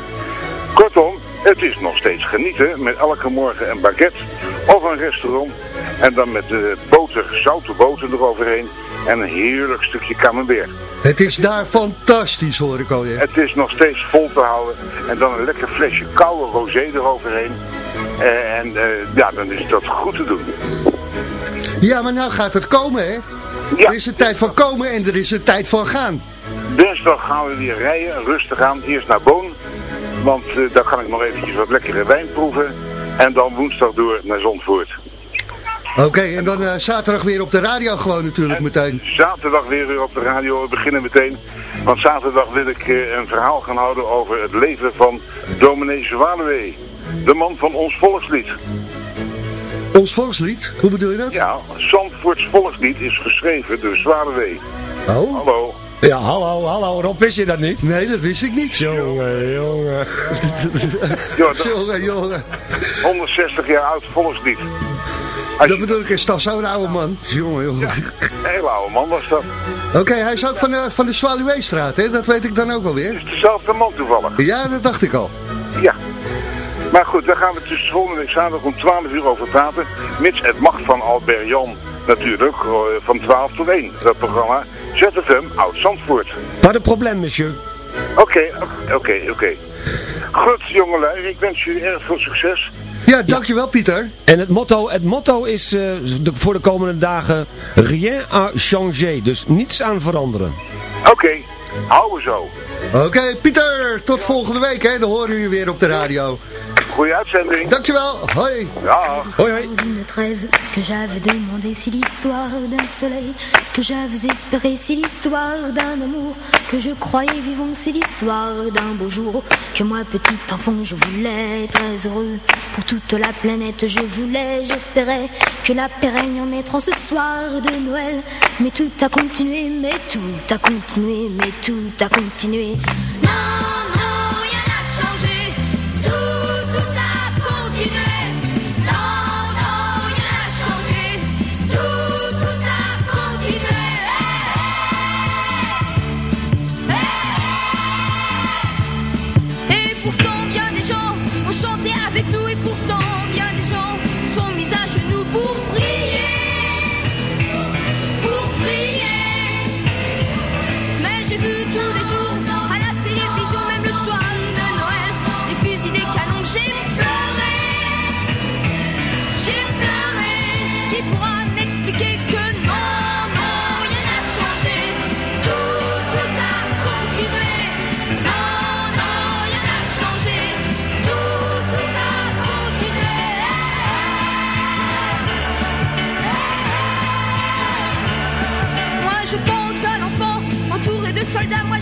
Kortom, het is nog steeds genieten met elke morgen een baguette of een restaurant. En dan met de boter, zoute boter eroverheen en een heerlijk stukje camembert. Het is daar fantastisch hoor ik alweer. Het is nog steeds vol te houden. En dan een lekker flesje koude rosé eroverheen. Eh, en eh, ja, dan is dat goed te doen. Ja, maar nou gaat het komen hè. Er is een tijd van komen en er is een tijd van gaan. Dinsdag gaan we weer rijden, rustig aan. Eerst naar Boon, want eh, daar kan ik nog eventjes wat lekkere wijn proeven. En dan woensdag door naar Zandvoort. Oké, en dan eh, zaterdag weer op de radio gewoon natuurlijk meteen. Zaterdag weer weer op de radio, we beginnen meteen. Want zaterdag wil ik eh, een verhaal gaan houden over het leven van dominee Zwaluwe. De man van ons volkslied. Ons volkslied? Hoe bedoel je dat? Ja, Zandvoorts volkslied is geschreven door Zwaluwe. Oh? Hallo. Ja, hallo, hallo. Rob, wist je dat niet? Nee, dat wist ik niet. Jongen, jongen. Ja, Jongen, jongen. 160 jaar oud volkslied. Dat bedoel ik, is toch zo'n oude man? Jongen, jongen. Een hele oude man was dat. Oké, hij is ook van, de van de Zwaluweestraat, hè? Dat weet ik dan ook wel weer. Het is dezelfde man toevallig. Ja, dat dacht ik al. Ja. Maar goed, daar gaan we volgende week zaterdag om 12 uur over praten. Mits het mag van Albert Jan natuurlijk, eh, van 12 tot 1. Dat programma ZFM Oud-Zandvoort. Wat een probleem, monsieur. Oké, oké, oké. Goed, jongelui, ik wens jullie erg veel succes. Ja, dankjewel Pieter. En het motto, het motto is eh, de, voor de komende dagen rien à changer. Dus niets aan veranderen. Oké, houden zo. Oké, Pieter, tot volgende week, hè? Dan horen we je weer op de radio. Goeie uitzending. Dankjewel, hoi. Ja. Hoi, hoi. Rêve que j'avais demandé, c'est l'histoire d'un soleil que j'avais espéré, c'est l'histoire d'un amour que je croyais vivant, c'est l'histoire d'un beau jour que moi petit enfant je voulais très heureux pour toute la planète je voulais, j'espérais que la paix règne en mettant ce soir de Noël, mais tout a continué, mais tout a continué, mais tout a continué. Non,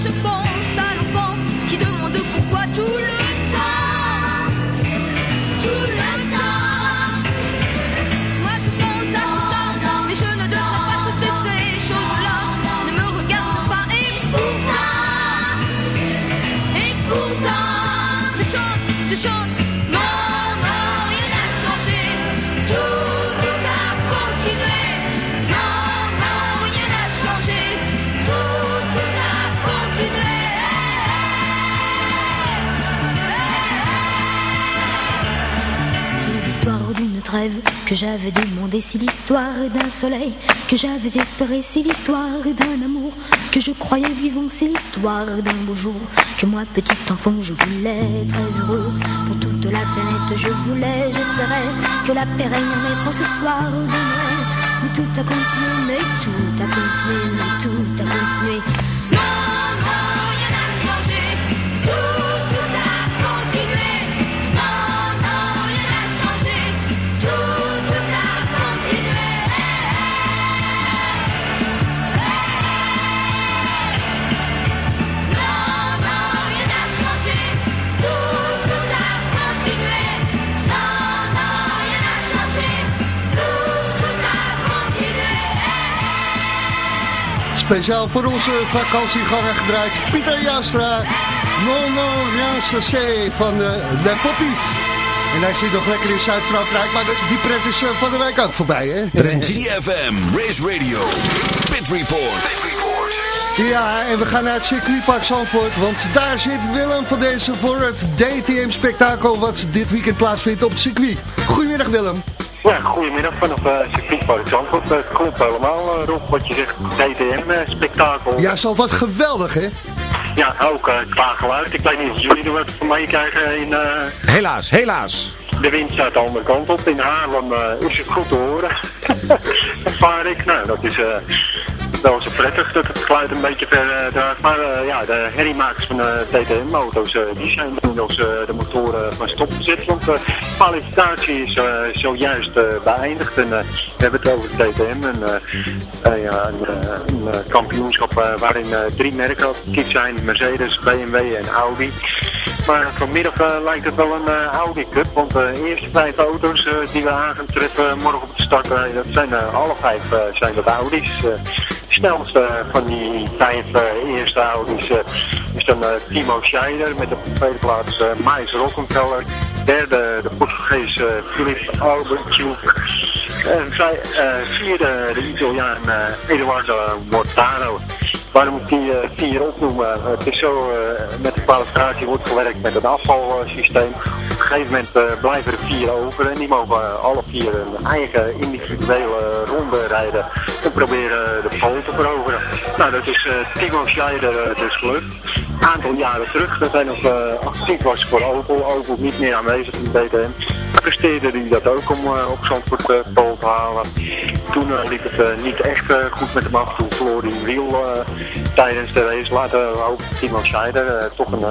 je pense à l'enfant qui demande pourquoi tout le que j'avais demandé, c'est l'histoire d'un soleil que j'avais espéré, c'est l'histoire d'un amour que je croyais vivant, c'est l'histoire d'un beau jour que moi, petit enfant, je voulais très heureux pour toute la planète. Je voulais, j'espérais que la paix règne en naître ce soir de Noël. Mais tout a continué, mais tout a continué, mais tout a continué. Speciaal voor onze vakantieganger gedraaid. Pieter Jastra. Non, non, rien van de Le Poppies. En hij zit nog lekker in Zuid-Frankrijk, maar die pret is eh, van de week ook voorbij, hè? ZFM, Race Radio, Pit Report. Ja, en we gaan naar het circuitpark Zandvoort, want daar zit Willem van deze voor het DTM-spektakel wat dit weekend plaatsvindt op het circuit. Goedemiddag Willem. Ja, goedemiddag vanaf uh, circuitpark Zandvoort. Het klopt helemaal, uh, Rob, wat je zegt, DTM-spektakel. Ja, zal wat geweldig, hè? Ja, ook uh, qua geluid. Ik weet niet of jullie er wat van meekrijgen in... Uh, Helaas, helaas. De wind staat de andere kant op. In Haarlem uh, is het goed te horen. Ervaar ik. Nou, dat is... Uh, wel zo prettig dat het geluid een beetje ver uh, draagt. Maar uh, ja, de herriemakers van de TTM-auto's, uh, die zijn inmiddels de motoren van stop gezet. Want de kwalificatie is zojuist beëindigd. En we hebben het over de TTM, ja, een, kampioenschap waarin drie merken kies zijn. Mercedes, BMW en Audi. Maar vanmiddag lijkt het wel een Audi Cup, want de eerste vijf auto's die we aan treffen morgen op de start, dat zijn alle vijf zijn dat Audi's snelste van die vijf uh, eerste Audi's uh, is dan Timo Scheider met op de tweede plaats uh, Mais Rockenfeller. Derde de Portugees Philip Albertjuk. En vierde de Italiaan Eduardo Mortaro. Waarom moet die vier opnoemen? het is zo, met de kwalificatie wordt gewerkt met een afvalsysteem. Op een gegeven moment blijven er vier over en die mogen alle vier een eigen individuele ronde rijden en proberen de pole te veroveren. Nou, dat is Timo Scheider dus gelukt. Een aantal jaren terug, dat hij nog actief was voor Opel, Opel niet meer aanwezig in de DTM. Presteerde hij dat ook om op Zandvoort pole te halen. Toen liep het niet echt goed met hem af, toen verloor hij wiel tijdens de race. Later ook Timo Scheider, toch een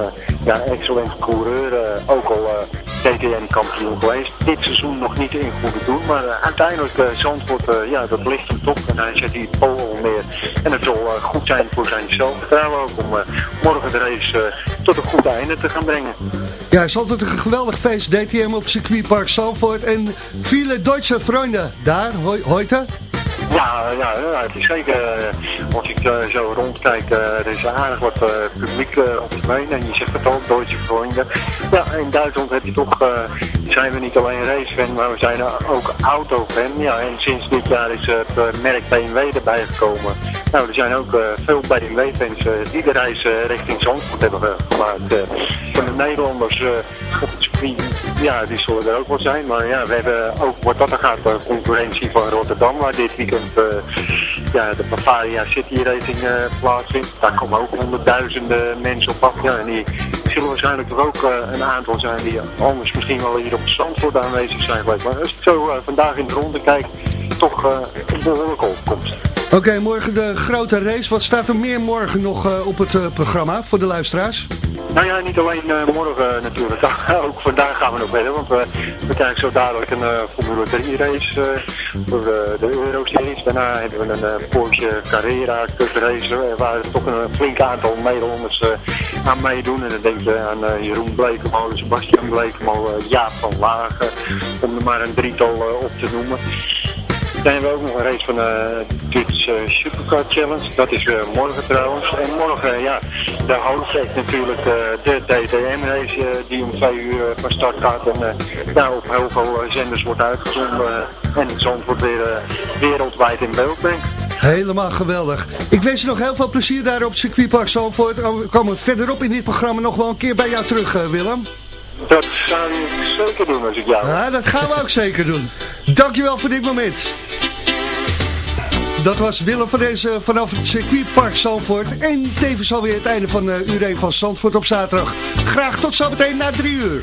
ja, excellente coureur, ook al DTM-kampioen geweest. Dit seizoen nog niet in goede doen, maar uh, uiteindelijk uh, Zandvoort, uh, ja, dat ligt hem top. En hij zet die pole neer. En het zal goed zijn voor zijn zelfvertrouwen ook om morgen de race tot een goed einde te gaan brengen. Ja, het is altijd een geweldig feest, DTM op circuitpark Zandvoort. En viele Duitse vrienden daar, heute? Ja, ja, ja, het is zeker, als ik uh, zo rondkijk, uh, er is aardig wat publiek op de been en je zegt het al, Duitse vrienden. Ja, in Duitsland toch, zijn we niet alleen racefan, maar we zijn ook autofan. Ja, en sinds dit jaar is het merk BMW erbij gekomen. Nou, er zijn ook veel BMW-fans die de reis richting Zandvoort hebben gemaakt. van de Nederlanders op het circuit, ja, die zullen er ook wel zijn. Maar ja, we hebben ook wat dat er gaat, concurrentie van Rotterdam, waar dit weekend uh, ja, de Bavaria City Racing uh, plaatsvindt. Daar komen ook honderdduizenden mensen op af. Ja, en die zullen waarschijnlijk er ook uh, een aantal zijn die anders misschien wel hier op het Zandvoort aanwezig zijn. Maar als ik zo vandaag in de ronde kijk, toch een behoorlijke opkomst. Oké, morgen de grote race. Wat staat er meer morgen nog eh, op het eh, programma voor de luisteraars? Nou ja, niet alleen eh, morgen natuurlijk. Ook vandaag gaan we nog verder. Want we krijgen zo dadelijk een uh, Formule 3 race voor de, Euro-series. Daarna hebben we een Porsche Carrera Cup race. waar toch een flink aantal Nederlanders aan meedoen. En dan denk je aan Jeroen Blekemolen, Sebastian Blekemolen, Jaap van Lagen. Om er maar een drietal op te noemen. Dan hebben we ook nog een race van de Dutch eh, Supercar Challenge. Dat is weer morgen trouwens. En morgen, eh, ja, de hoofdtrek natuurlijk eh, de DTM-race eh, die om twee uur eh, van start gaat. En eh daar op heel veel eh, zenders wordt uitgezonden. eh, en Zandvoort weer eh, wereldwijd in beeld brengt. Helemaal geweldig. Ik wens je nog heel veel plezier daar op circuitpark Zandvoort. En We komen verderop in dit programma nog wel een keer bij jou terug, eh, Willem. Dat zou ik zeker doen als ik jou... Ja, dat gaan we ook zeker doen. Dankjewel voor dit moment. Dat was Willem van deze vanaf het circuitpark Zandvoort. En tevens alweer het einde van uh, uur 1 van Zandvoort op zaterdag. Graag tot zometeen na drie uur.